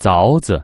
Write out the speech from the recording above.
凿子。